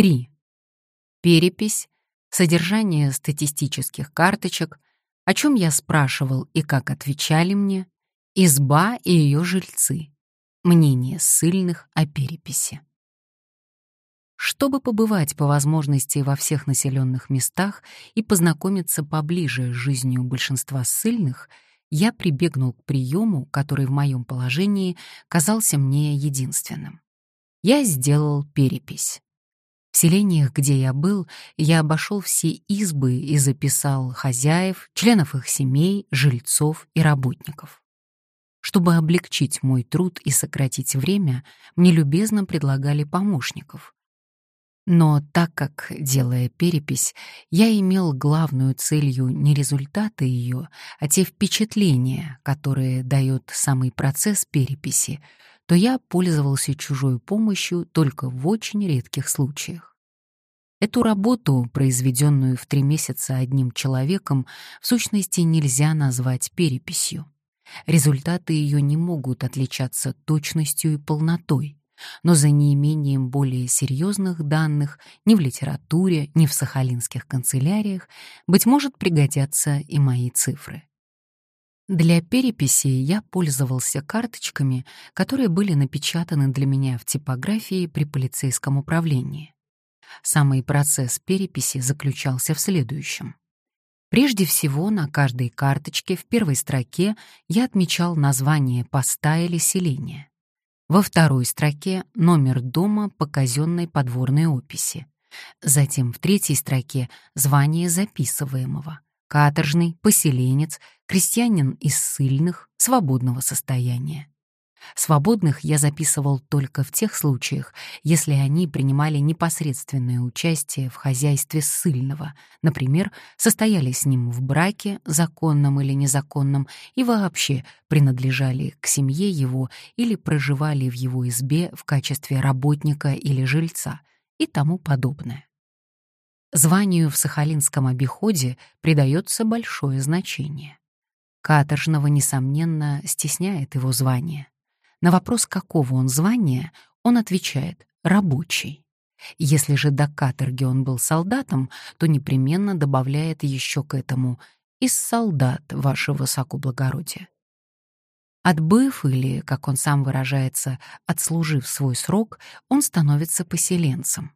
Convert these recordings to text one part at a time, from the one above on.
Три. Перепись, содержание статистических карточек, о чем я спрашивал и как отвечали мне, изба и ее жильцы, мнение ссыльных о переписи. Чтобы побывать по возможности во всех населенных местах и познакомиться поближе с жизнью большинства ссыльных, я прибегнул к приему, который в моем положении казался мне единственным. Я сделал перепись. В селениях, где я был, я обошел все избы и записал хозяев, членов их семей, жильцов и работников. Чтобы облегчить мой труд и сократить время, мне любезно предлагали помощников. Но так как, делая перепись, я имел главную целью не результаты ее, а те впечатления, которые дает самый процесс переписи, то я пользовался чужой помощью только в очень редких случаях. Эту работу, произведенную в три месяца одним человеком, в сущности нельзя назвать переписью. Результаты ее не могут отличаться точностью и полнотой, но за неимением более серьезных данных ни в литературе, ни в сахалинских канцеляриях, быть может, пригодятся и мои цифры. Для переписи я пользовался карточками, которые были напечатаны для меня в типографии при полицейском управлении. Самый процесс переписи заключался в следующем. Прежде всего, на каждой карточке в первой строке я отмечал название поста или селения. Во второй строке — номер дома по казенной подворной описи. Затем в третьей строке — звание записываемого — каторжный, поселенец, крестьянин из ссыльных, свободного состояния. Свободных я записывал только в тех случаях, если они принимали непосредственное участие в хозяйстве ссыльного, например, состояли с ним в браке, законном или незаконном, и вообще принадлежали к семье его или проживали в его избе в качестве работника или жильца и тому подобное. Званию в сахалинском обиходе придается большое значение. Каторжного, несомненно, стесняет его звание. На вопрос, какого он звания, он отвечает «рабочий». Если же до каторги он был солдатом, то непременно добавляет еще к этому «из солдат, ваше высокоблагородие». Отбыв или, как он сам выражается, отслужив свой срок, он становится поселенцем.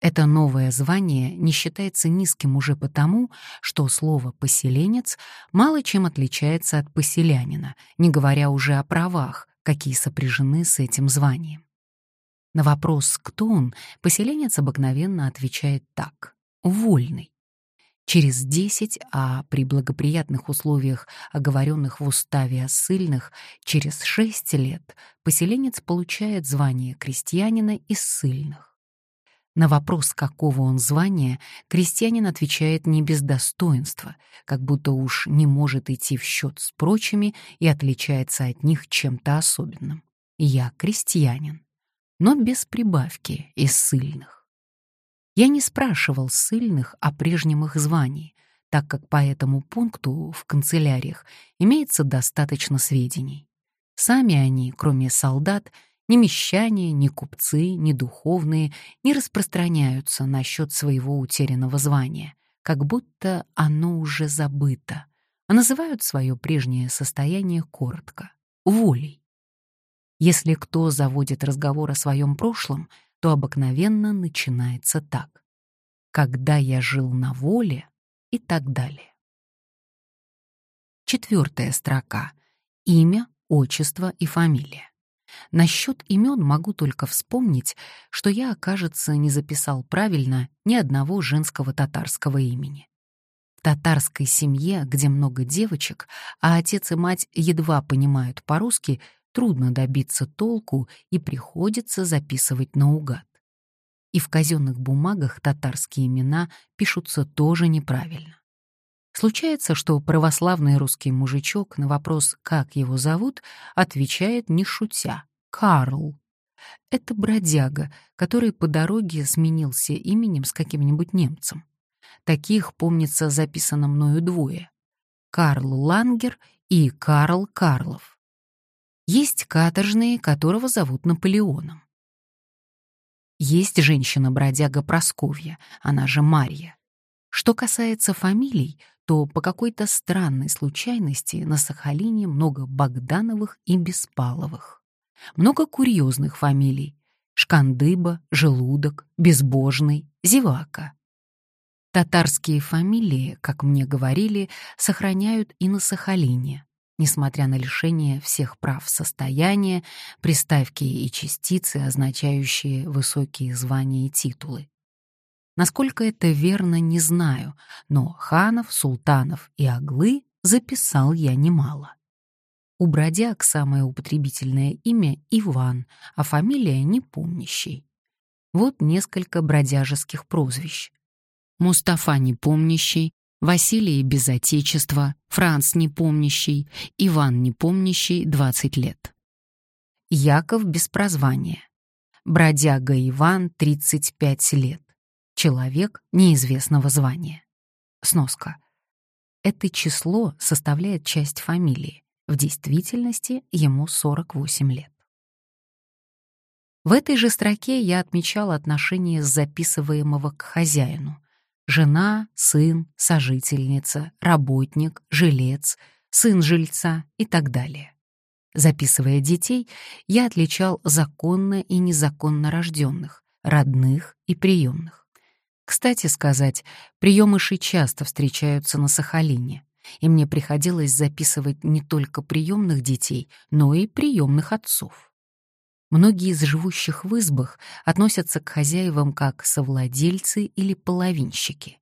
Это новое звание не считается низким уже потому, что слово «поселенец» мало чем отличается от «поселянина», не говоря уже о правах, какие сопряжены с этим званием. На вопрос «кто он?» поселенец обыкновенно отвечает так — «вольный». Через 10, а при благоприятных условиях, оговоренных в уставе о ссыльных, через 6 лет поселенец получает звание крестьянина из ссыльных. На вопрос, какого он звания, крестьянин отвечает не без достоинства, как будто уж не может идти в счет с прочими и отличается от них чем-то особенным. Я крестьянин, но без прибавки из ссыльных. Я не спрашивал ссыльных о прежнем их звании, так как по этому пункту в канцеляриях имеется достаточно сведений. Сами они, кроме солдат, ни мещане, ни купцы, ни духовные не распространяются насчет своего утерянного звания, как будто оно уже забыто, а называют свое прежнее состояние коротко — волей. Если кто заводит разговор о своем прошлом, то обыкновенно начинается так. «Когда я жил на воле» и так далее. Четвертая строка. Имя, отчество и фамилия. Насчет имен могу только вспомнить, что я, кажется, не записал правильно ни одного женского татарского имени. В татарской семье, где много девочек, а отец и мать едва понимают по-русски, трудно добиться толку и приходится записывать наугад. И в казенных бумагах татарские имена пишутся тоже неправильно. Случается, что православный русский мужичок на вопрос, как его зовут, отвечает не шутя — Карл. — это бродяга, который по дороге сменился именем с каким-нибудь немцем. Таких, помнится, записано мною двое — Карл Лангер и Карл Карлов. Есть каторжные, которого зовут Наполеоном. Есть женщина-бродяга Просковья, она же Марья. Что касается фамилий, то по какой-то странной случайности на Сахалине много Богдановых и Беспаловых. Много курьезных фамилий — Шкандыба, Желудок, Безбожный, Зевака. Татарские фамилии, как мне говорили, сохраняют и на Сахалине, несмотря на лишение всех прав состояния, приставки и частицы, означающие высокие звания и титулы. Насколько это верно, не знаю, но ханов, султанов и аглы записал я немало. У бродяг самое употребительное имя Иван, а фамилия Непомнящий. Вот несколько бродяжеских прозвищ. Мустафа Непомнящий, Василий без отечества, Франц Непомнящий, Иван Непомнящий, 20 лет. Яков без прозвания. Бродяга Иван, 35 лет. Человек неизвестного звания. Сноска. Это число составляет часть фамилии. В действительности ему 48 лет. В этой же строке я отмечал отношение записываемого к хозяину. Жена, сын, сожительница, работник, жилец, сын жильца и так далее. Записывая детей, я отличал законно и незаконно рожденных, родных и приемных. Кстати сказать, приемыши часто встречаются на Сахалине, и мне приходилось записывать не только приемных детей, но и приемных отцов. Многие из живущих в избах относятся к хозяевам как совладельцы или половинщики.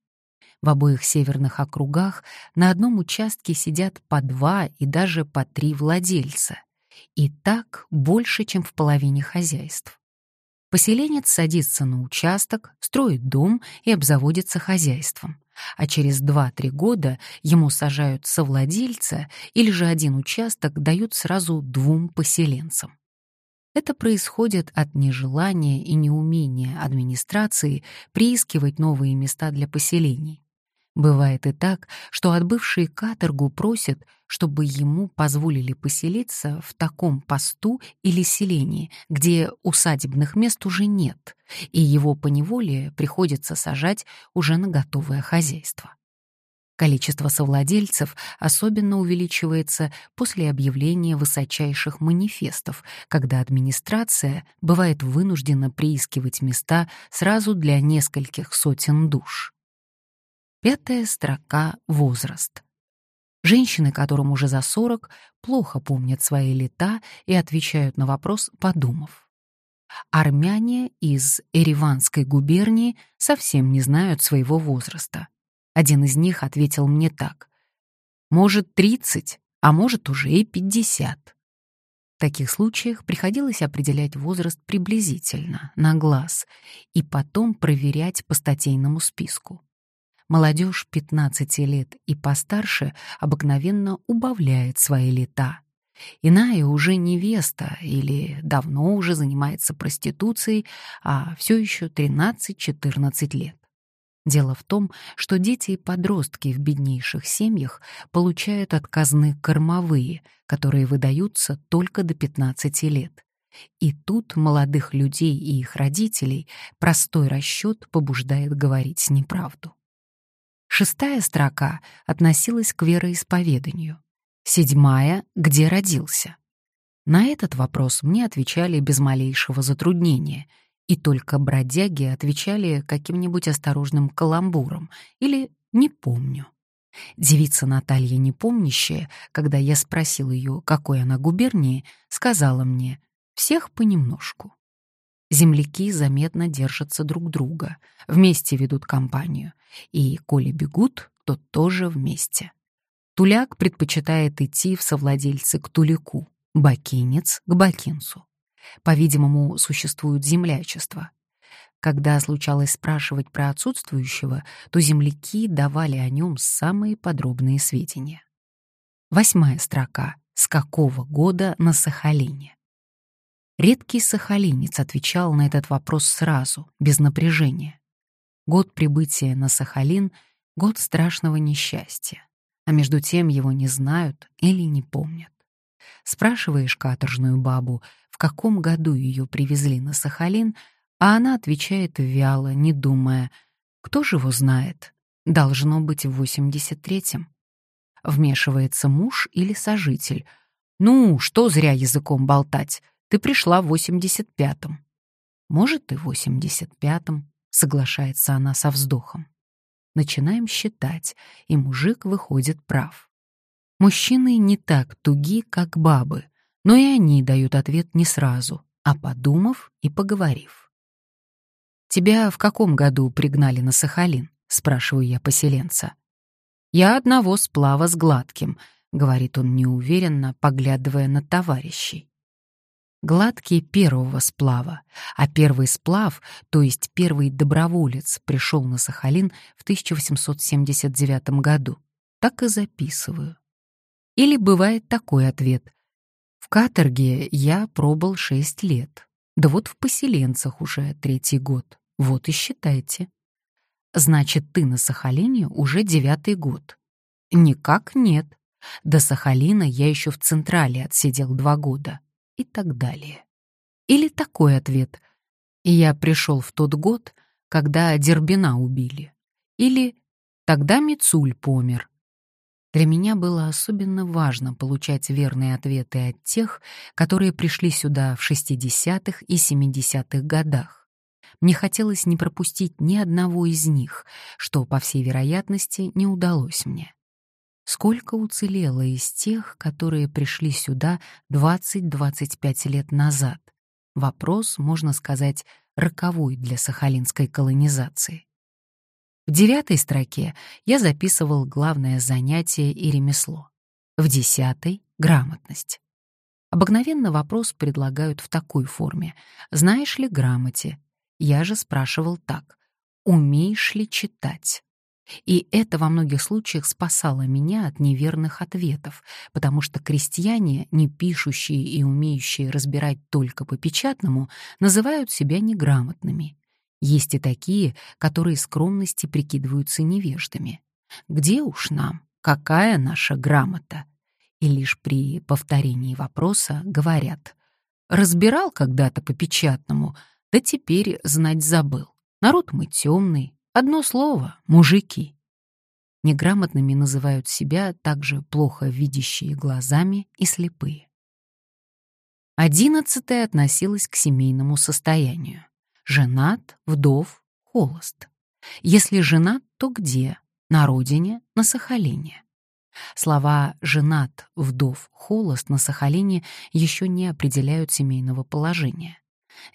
В обоих северных округах на одном участке сидят по два и даже по три владельца. И так больше, чем в половине хозяйств. Поселенец садится на участок, строит дом и обзаводится хозяйством. А через 2-3 года ему сажают совладельца или же один участок дают сразу двум поселенцам. Это происходит от нежелания и неумения администрации приискивать новые места для поселений. Бывает и так, что отбывший каторгу просят, чтобы ему позволили поселиться в таком посту или селении, где усадебных мест уже нет, и его поневоле приходится сажать уже на готовое хозяйство. Количество совладельцев особенно увеличивается после объявления высочайших манифестов, когда администрация бывает вынуждена приискивать места сразу для нескольких сотен душ. Пятая строка — возраст. Женщины, которым уже за 40, плохо помнят свои лета и отвечают на вопрос, подумав. Армяне из Эреванской губернии совсем не знают своего возраста. Один из них ответил мне так. «Может, 30, а может, уже и 50». В таких случаях приходилось определять возраст приблизительно, на глаз, и потом проверять по статейному списку. Молодежь 15 лет и постарше обыкновенно убавляет свои лета. Иная уже невеста или давно уже занимается проституцией, а все еще 13-14 лет. Дело в том, что дети и подростки в беднейших семьях получают от казны кормовые, которые выдаются только до 15 лет. И тут молодых людей и их родителей простой расчет побуждает говорить неправду. Шестая строка относилась к вероисповеданию. Седьмая — где родился. На этот вопрос мне отвечали без малейшего затруднения, и только бродяги отвечали каким-нибудь осторожным каламбуром или «не помню». Девица Наталья Непомнящая, когда я спросил ее, какой она губернии, сказала мне «всех понемножку». Земляки заметно держатся друг друга, вместе ведут компанию, и, коли бегут, то тоже вместе. Туляк предпочитает идти в совладельцы к туляку, бакинец — к бакинцу. По-видимому, существует землячество. Когда случалось спрашивать про отсутствующего, то земляки давали о нем самые подробные сведения. Восьмая строка. С какого года на Сахалине? Редкий сахалинец отвечал на этот вопрос сразу, без напряжения. Год прибытия на Сахалин — год страшного несчастья, а между тем его не знают или не помнят. Спрашиваешь каторжную бабу, в каком году ее привезли на Сахалин, а она отвечает вяло, не думая, кто же его знает, должно быть в 83-м. Вмешивается муж или сожитель. «Ну, что зря языком болтать, ты пришла в 85-м». «Может, и в 85-м», — соглашается она со вздохом. Начинаем считать, и мужик выходит прав. Мужчины не так туги, как бабы, но и они дают ответ не сразу, а подумав и поговорив. «Тебя в каком году пригнали на Сахалин?» — спрашиваю я поселенца. «Я одного сплава с гладким», — говорит он неуверенно, поглядывая на товарищей. Гладкий первого сплава, а первый сплав, то есть первый доброволец, пришел на Сахалин в 1879 году. Так и записываю. Или бывает такой ответ. В каторге я пробыл шесть лет. Да вот в поселенцах уже третий год. Вот и считайте. Значит, ты на Сахалине уже девятый год. Никак нет. До Сахалина я еще в Централе отсидел два года. И так далее. Или такой ответ. Я пришел в тот год, когда Дербина убили. Или тогда Мицуль помер. Для меня было особенно важно получать верные ответы от тех, которые пришли сюда в 60-х и 70-х годах. Мне хотелось не пропустить ни одного из них, что, по всей вероятности, не удалось мне. Сколько уцелело из тех, которые пришли сюда 20-25 лет назад? Вопрос, можно сказать, роковой для сахалинской колонизации. В девятой строке я записывал главное занятие и ремесло. В десятой — грамотность. Обыкновенно вопрос предлагают в такой форме. «Знаешь ли грамоте?» Я же спрашивал так. «Умеешь ли читать?» И это во многих случаях спасало меня от неверных ответов, потому что крестьяне, не пишущие и умеющие разбирать только по печатному, называют себя неграмотными. Есть и такие, которые скромности прикидываются невеждами. Где уж нам? Какая наша грамота? И лишь при повторении вопроса говорят. Разбирал когда-то по печатному, да теперь знать забыл. Народ мы темный. Одно слово — мужики. Неграмотными называют себя также плохо видящие глазами и слепые. Одиннадцатое относилось к семейному состоянию женат, вдов, холост. Если женат, то где? На родине, на Сахалине. Слова «женат», «вдов», «холост» на Сахалине еще не определяют семейного положения.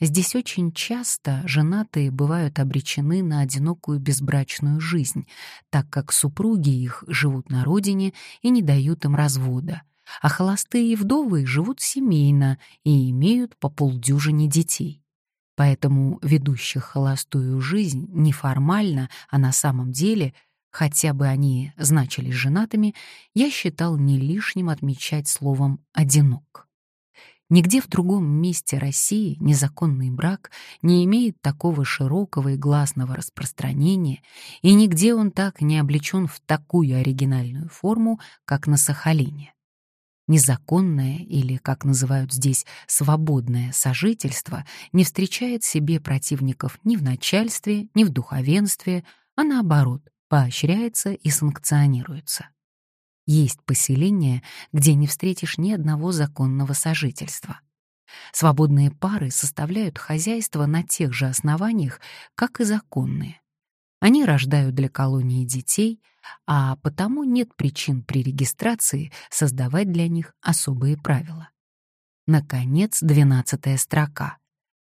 Здесь очень часто женатые бывают обречены на одинокую безбрачную жизнь, так как супруги их живут на родине и не дают им развода, а холостые и вдовы живут семейно и имеют по полдюжине детей. Поэтому ведущих холостую жизнь неформально, а на самом деле, хотя бы они значились женатыми, я считал не лишним отмечать словом «одинок». Нигде в другом месте России незаконный брак не имеет такого широкого и гласного распространения, и нигде он так не облечен в такую оригинальную форму, как на Сахалине незаконное или, как называют здесь, свободное сожительство не встречает себе противников ни в начальстве, ни в духовенстве, а наоборот, поощряется и санкционируется. Есть поселения, где не встретишь ни одного законного сожительства. Свободные пары составляют хозяйство на тех же основаниях, как и законные. Они рождают для колонии детей, а потому нет причин при регистрации создавать для них особые правила. Наконец, двенадцатая строка.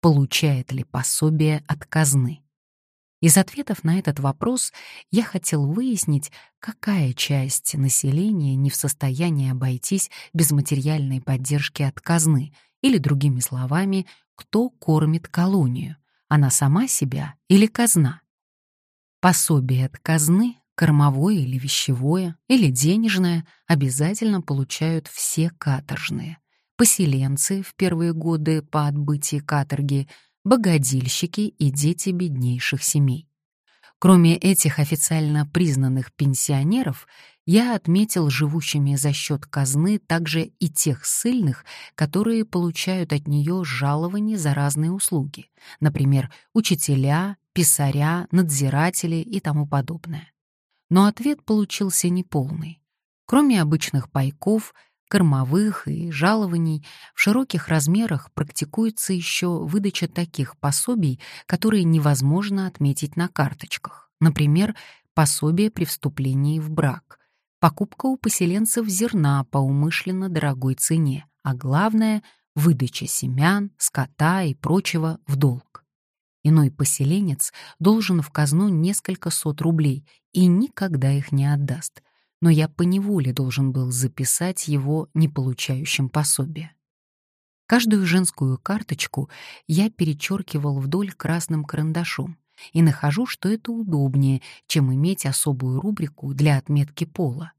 Получает ли пособие от казны? Из ответов на этот вопрос я хотел выяснить, какая часть населения не в состоянии обойтись без материальной поддержки от казны, или, другими словами, кто кормит колонию, она сама себя или казна. Пособие от казны, кормовое или вещевое, или денежное, обязательно получают все каторжные, поселенцы в первые годы по отбытии каторги, богадильщики и дети беднейших семей. Кроме этих официально признанных пенсионеров, я отметил живущими за счет казны также и тех ссыльных, которые получают от нее жалования за разные услуги, например, учителя, писаря, надзиратели и тому подобное. Но ответ получился неполный. Кроме обычных пайков, кормовых и жалований, в широких размерах практикуется еще выдача таких пособий, которые невозможно отметить на карточках. Например, пособие при вступлении в брак, покупка у поселенцев зерна по умышленно дорогой цене, а главное — выдача семян, скота и прочего в долг. Иной поселенец должен в казну несколько сот рублей и никогда их не отдаст — но я поневоле должен был записать его не получающим пособия. Каждую женскую карточку я перечеркивал вдоль красным карандашом и нахожу, что это удобнее, чем иметь особую рубрику для отметки пола.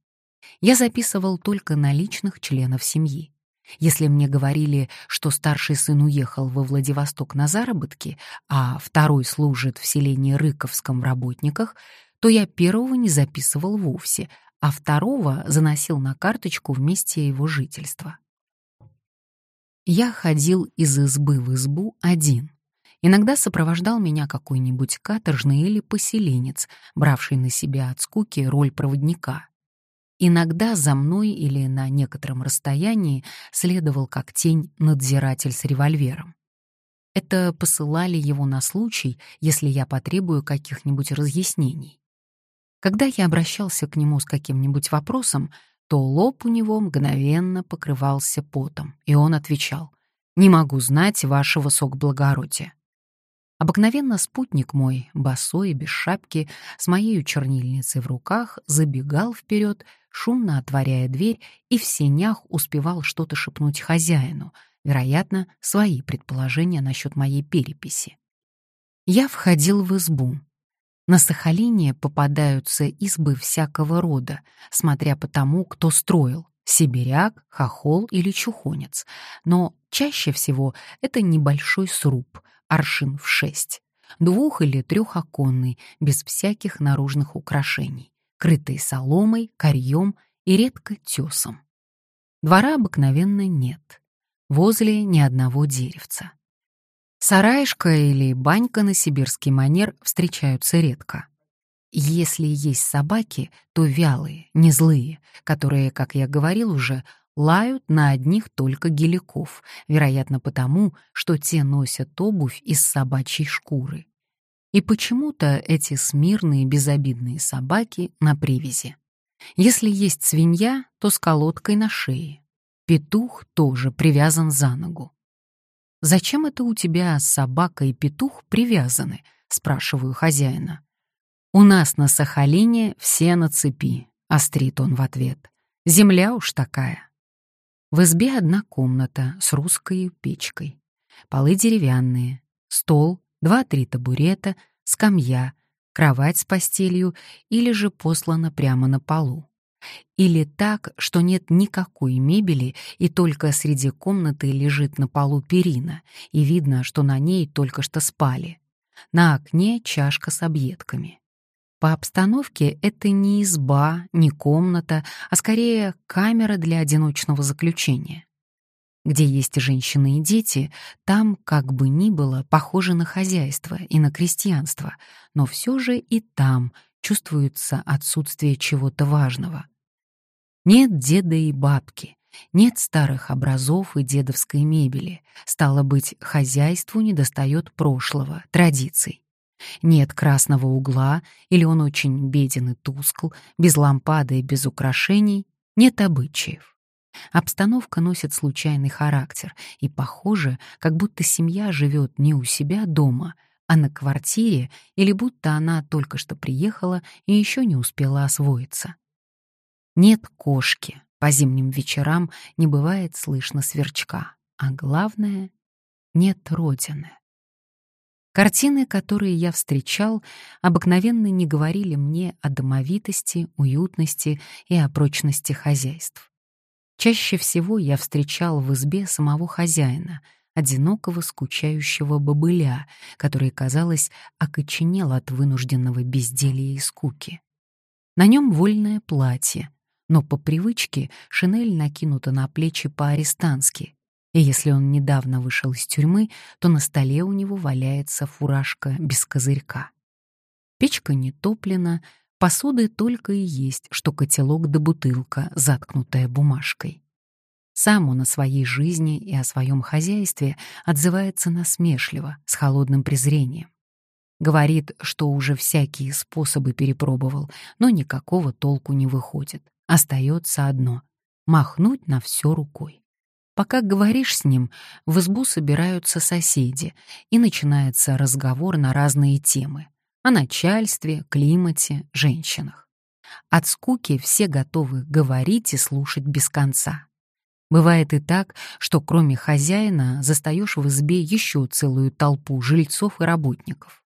Я записывал только наличных членов семьи. Если мне говорили, что старший сын уехал во Владивосток на заработки, а второй служит в селении Рыковском в работниках, то я первого не записывал вовсе, а второго заносил на карточку вместе его жительства. Я ходил из избы в избу один. Иногда сопровождал меня какой-нибудь каторжный или поселенец, бравший на себя от скуки роль проводника. Иногда за мной или на некотором расстоянии следовал как тень надзиратель с револьвером. Это посылали его на случай, если я потребую каких-нибудь разъяснений. Когда я обращался к нему с каким-нибудь вопросом, то лоб у него мгновенно покрывался потом, и он отвечал «Не могу знать вашего сокблагородия». Обыкновенно спутник мой, босой и без шапки, с моей чернильницей в руках, забегал вперед, шумно отворяя дверь, и в сенях успевал что-то шепнуть хозяину, вероятно, свои предположения насчет моей переписи. Я входил в избу, на Сахалине попадаются избы всякого рода, смотря по тому, кто строил — сибиряк, хохол или чухонец. Но чаще всего это небольшой сруб, аршин в шесть, двух- или трехоконный, без всяких наружных украшений, крытый соломой, корьем и редко тесом. Двора обыкновенно нет. Возле ни одного деревца. Сараишка или банька на сибирский манер встречаются редко. Если есть собаки, то вялые, не злые, которые, как я говорил уже, лают на одних только геликов, вероятно потому, что те носят обувь из собачьей шкуры. И почему-то эти смирные безобидные собаки на привязи. Если есть свинья, то с колодкой на шее. Петух тоже привязан за ногу. «Зачем это у тебя собака и петух привязаны?» — спрашиваю хозяина. «У нас на Сахалине все на цепи», — острит он в ответ. «Земля уж такая». В избе одна комната с русской печкой. Полы деревянные, стол, два-три табурета, скамья, кровать с постелью или же послана прямо на полу. Или так, что нет никакой мебели, и только среди комнаты лежит на полу перина, и видно, что на ней только что спали. На окне чашка с объедками. По обстановке это не изба, не комната, а скорее камера для одиночного заключения. Где есть женщины и дети, там, как бы ни было, похоже на хозяйство и на крестьянство, но все же и там чувствуется отсутствие чего-то важного — нет деда и бабки, нет старых образов и дедовской мебели. Стало быть, хозяйству недостает прошлого, традиций. Нет красного угла, или он очень беден и тускл, без лампады и без украшений, нет обычаев. Обстановка носит случайный характер, и похоже, как будто семья живет не у себя дома, а на квартире, или будто она только что приехала и еще не успела освоиться. Нет кошки, по зимним вечерам не бывает слышно сверчка, а главное — нет родины. Картины, которые я встречал, обыкновенно не говорили мне о домовитости, уютности и о прочности хозяйств. Чаще всего я встречал в избе самого хозяина, одинокого скучающего бобыля, который, казалось, окоченел от вынужденного безделья и скуки. На нем вольное платье, но по привычке шинель накинута на плечи по-арестански, и если он недавно вышел из тюрьмы, то на столе у него валяется фуражка без козырька. Печка не топлена, посуды только и есть, что котелок да бутылка, заткнутая бумажкой. Сам он о своей жизни и о своем хозяйстве отзывается насмешливо, с холодным презрением. Говорит, что уже всякие способы перепробовал, но никакого толку не выходит. Остается одно — махнуть на все рукой. Пока говоришь с ним, в избу собираются соседи, и начинается разговор на разные темы — о начальстве, климате, женщинах. От скуки все готовы говорить и слушать без конца. Бывает и так, что кроме хозяина застаешь в избе еще целую толпу жильцов и работников.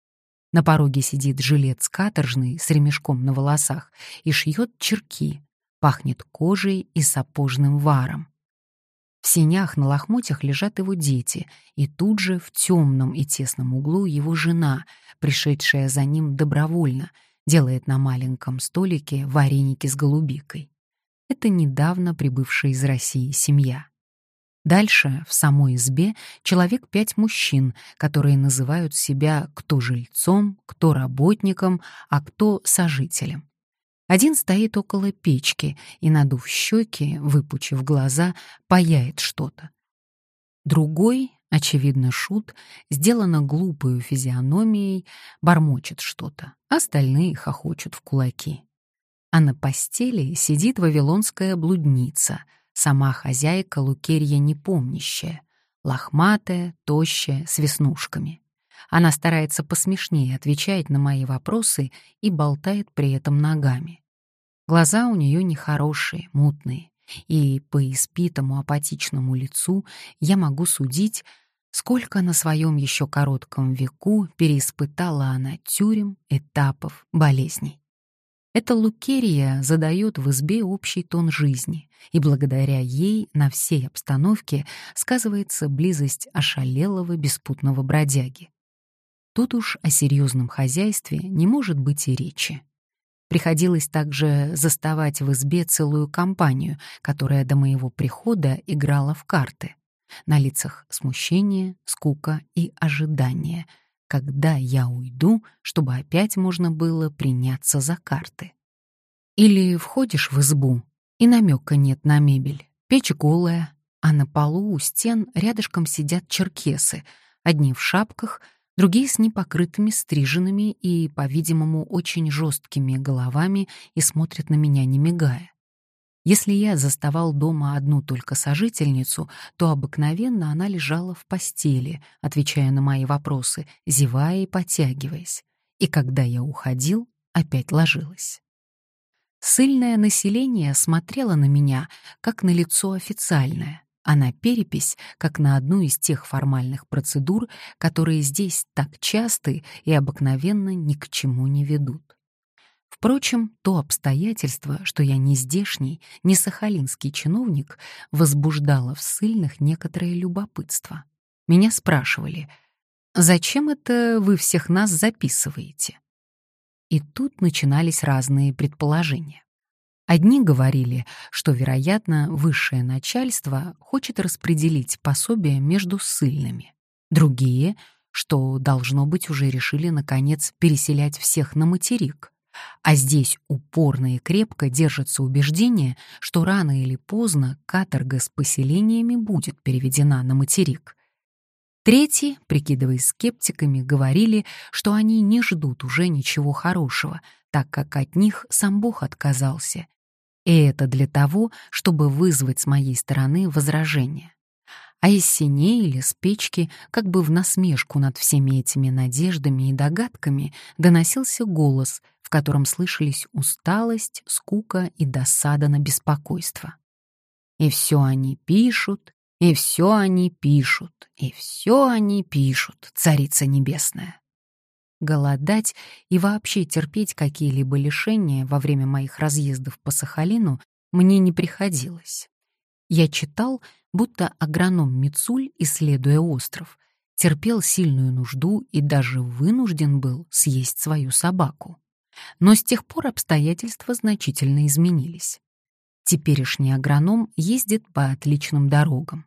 На пороге сидит жилец каторжный с ремешком на волосах и шьет черки, пахнет кожей и сапожным варом. В сенях на лохмотьях лежат его дети, и тут же в темном и тесном углу его жена, пришедшая за ним добровольно, делает на маленьком столике вареники с голубикой. Это недавно прибывшая из России семья. Дальше, в самой избе, человек пять мужчин, которые называют себя кто жильцом, кто работником, а кто сожителем. Один стоит около печки и, надув щеки, выпучив глаза, паяет что-то. Другой, очевидно, шут, сделано глупую физиономией, бормочет что-то. Остальные хохочут в кулаки. А на постели сидит вавилонская блудница, сама хозяйка Лукерья непомнящая, лохматая, тощая, с веснушками. Она старается посмешнее отвечать на мои вопросы и болтает при этом ногами. Глаза у нее нехорошие, мутные, и по испитому апатичному лицу я могу судить, сколько на своем еще коротком веку переиспытала она тюрем, этапов, болезней. Эта Лукерия задает в избе общий тон жизни, и благодаря ей на всей обстановке сказывается близость ошалелого беспутного бродяги. Тут уж о серьезном хозяйстве не может быть и речи. Приходилось также заставать в избе целую компанию, которая до моего прихода играла в карты. На лицах смущение, скука и ожидание, когда я уйду, чтобы опять можно было приняться за карты. Или входишь в избу, и намека нет на мебель, печь голая, а на полу у стен рядышком сидят черкесы, одни в шапках, другие с непокрытыми стриженными и, по-видимому, очень жесткими головами и смотрят на меня, не мигая. Если я заставал дома одну только сожительницу, то обыкновенно она лежала в постели, отвечая на мои вопросы, зевая и потягиваясь. И когда я уходил, опять ложилась. Сыльное население смотрело на меня, как на лицо официальное, а на перепись, как на одну из тех формальных процедур, которые здесь так часты и обыкновенно ни к чему не ведут. Впрочем, то обстоятельство, что я не здешний, не сахалинский чиновник, возбуждало в ссыльных некоторое любопытство. Меня спрашивали, «Зачем это вы всех нас записываете?» И тут начинались разные предположения. Одни говорили, что, вероятно, высшее начальство хочет распределить пособие между ссыльными. Другие, что, должно быть, уже решили, наконец, переселять всех на материк, а здесь упорно и крепко держится убеждение, что рано или поздно каторга с поселениями будет переведена на материк. Третьи, прикидываясь скептиками, говорили, что они не ждут уже ничего хорошего, так как от них сам Бог отказался. И это для того, чтобы вызвать с моей стороны возражения а из синей или с печки, как бы в насмешку над всеми этими надеждами и догадками, доносился голос, в котором слышались усталость, скука и досада на беспокойство. И все они пишут, и все они пишут, и все они пишут, Царица Небесная. Голодать и вообще терпеть какие-либо лишения во время моих разъездов по Сахалину мне не приходилось. Я читал, будто агроном Мицуль, исследуя остров, терпел сильную нужду и даже вынужден был съесть свою собаку. Но с тех пор обстоятельства значительно изменились. Теперешний агроном ездит по отличным дорогам.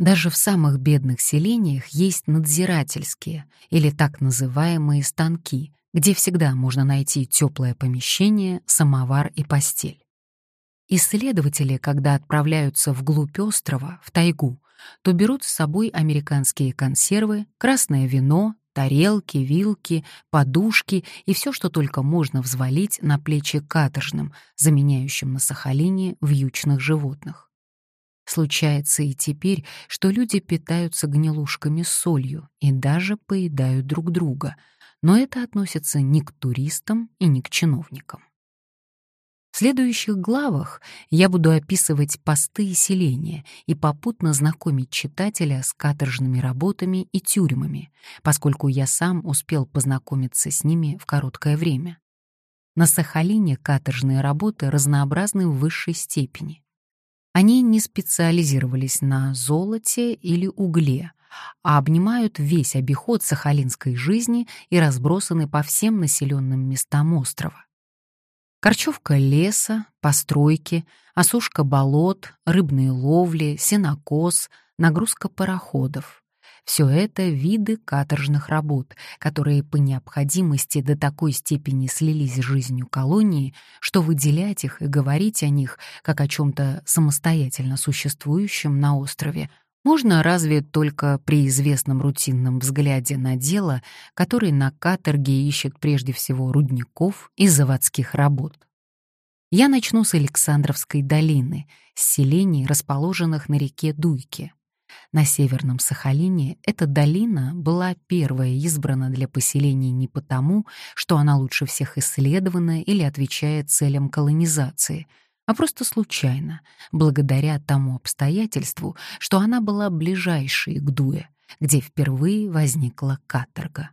Даже в самых бедных селениях есть надзирательские или так называемые станки, где всегда можно найти теплое помещение, самовар и постель. Исследователи, когда отправляются вглубь острова, в тайгу, то берут с собой американские консервы, красное вино, тарелки, вилки, подушки и все, что только можно взвалить на плечи каторжным, заменяющим на Сахалине вьючных животных. Случается и теперь, что люди питаются гнилушками с солью и даже поедают друг друга, но это относится не к туристам и не к чиновникам. В следующих главах я буду описывать посты и селения и попутно знакомить читателя с каторжными работами и тюрьмами, поскольку я сам успел познакомиться с ними в короткое время. На Сахалине каторжные работы разнообразны в высшей степени. Они не специализировались на золоте или угле, а обнимают весь обиход сахалинской жизни и разбросаны по всем населенным местам острова. Корчевка леса, постройки, осушка болот, рыбные ловли, сенокос, нагрузка пароходов. Все это виды каторжных работ, которые по необходимости до такой степени слились с жизнью колонии, что выделять их и говорить о них как о чем-то самостоятельно существующем на острове можно разве только при известном рутинном взгляде на дело, который на каторге ищет прежде всего рудников и заводских работ. Я начну с Александровской долины, с селений, расположенных на реке Дуйке. На Северном Сахалине эта долина была первая избрана для поселений не потому, что она лучше всех исследована или отвечает целям колонизации — а просто случайно, благодаря тому обстоятельству, что она была ближайшей к Дуе, где впервые возникла каторга.